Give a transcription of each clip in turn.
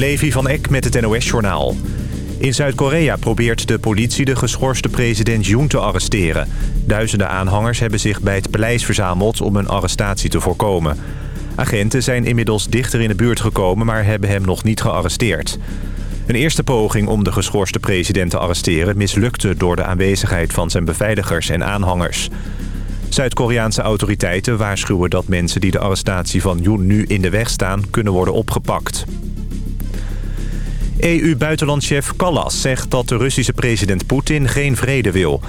Levi van Eck met het NOS-journaal. In Zuid-Korea probeert de politie de geschorste president Yoon te arresteren. Duizenden aanhangers hebben zich bij het paleis verzameld om een arrestatie te voorkomen. Agenten zijn inmiddels dichter in de buurt gekomen, maar hebben hem nog niet gearresteerd. Een eerste poging om de geschorste president te arresteren mislukte door de aanwezigheid van zijn beveiligers en aanhangers. Zuid-Koreaanse autoriteiten waarschuwen dat mensen die de arrestatie van Yoon nu in de weg staan kunnen worden opgepakt. EU-buitenlandchef Callas zegt dat de Russische president Poetin geen vrede wil.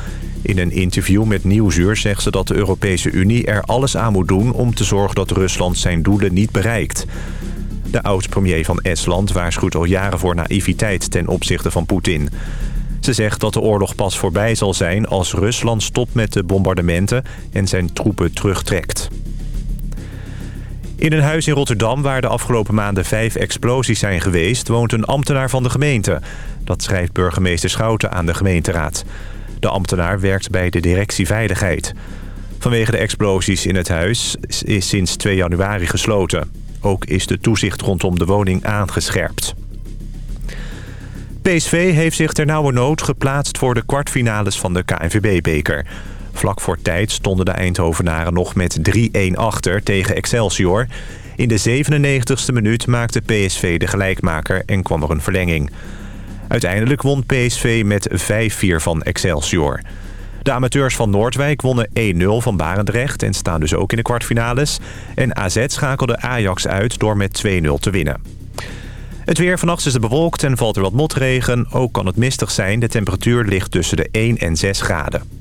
In een interview met Nieuwsuur zegt ze dat de Europese Unie er alles aan moet doen... om te zorgen dat Rusland zijn doelen niet bereikt. De oud-premier van Estland waarschuwt al jaren voor naïviteit ten opzichte van Poetin. Ze zegt dat de oorlog pas voorbij zal zijn als Rusland stopt met de bombardementen en zijn troepen terugtrekt. In een huis in Rotterdam waar de afgelopen maanden vijf explosies zijn geweest... woont een ambtenaar van de gemeente. Dat schrijft burgemeester Schouten aan de gemeenteraad. De ambtenaar werkt bij de directie Veiligheid. Vanwege de explosies in het huis is sinds 2 januari gesloten. Ook is de toezicht rondom de woning aangescherpt. PSV heeft zich ter nauwe nood geplaatst voor de kwartfinales van de KNVB-beker. Vlak voor tijd stonden de Eindhovenaren nog met 3-1 achter tegen Excelsior. In de 97ste minuut maakte PSV de gelijkmaker en kwam er een verlenging. Uiteindelijk won PSV met 5-4 van Excelsior. De amateurs van Noordwijk wonnen 1-0 van Barendrecht en staan dus ook in de kwartfinales. En AZ schakelde Ajax uit door met 2-0 te winnen. Het weer vannacht is het bewolkt en valt er wat motregen. Ook kan het mistig zijn. De temperatuur ligt tussen de 1 en 6 graden.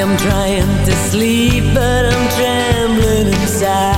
I'm trying to sleep, but I'm trembling inside.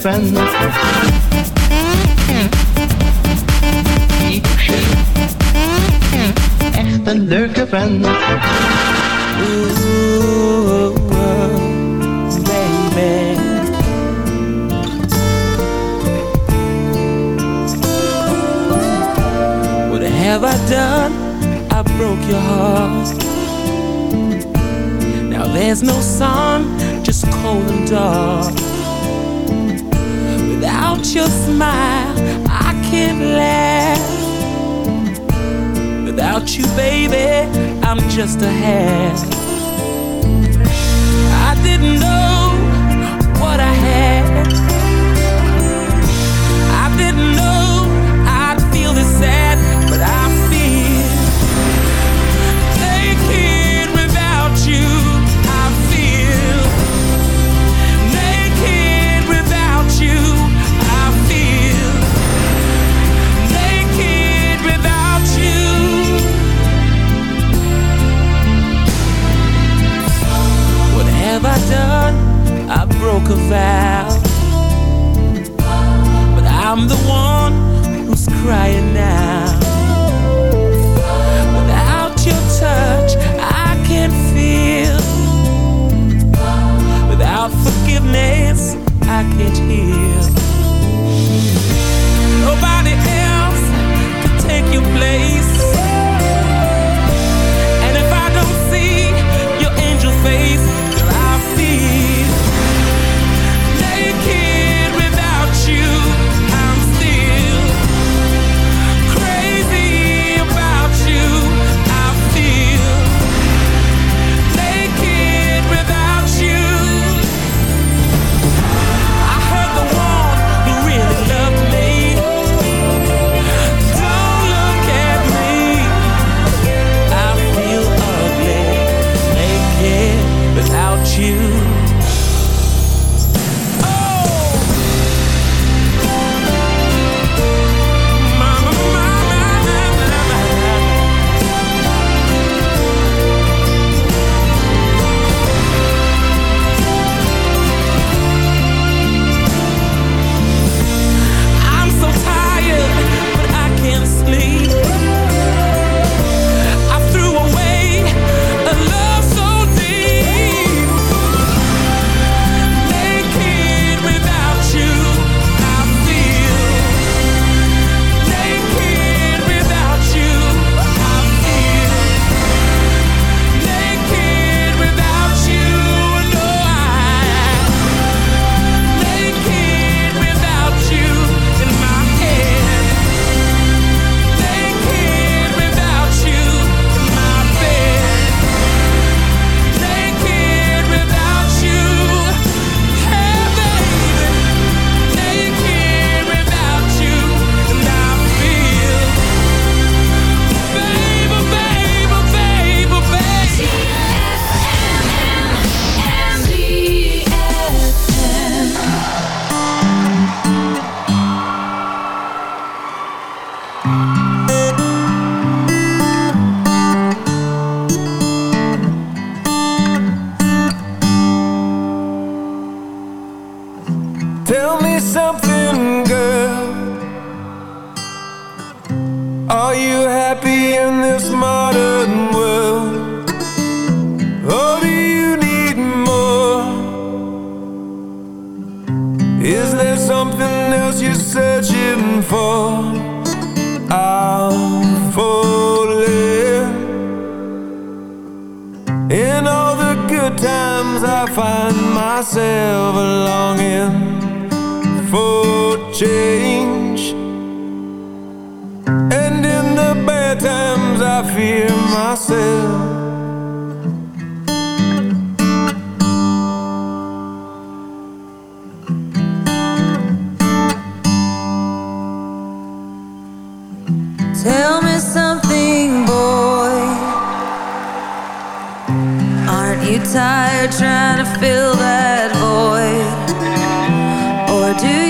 vent. Echt een leuke vent. Just a half. Do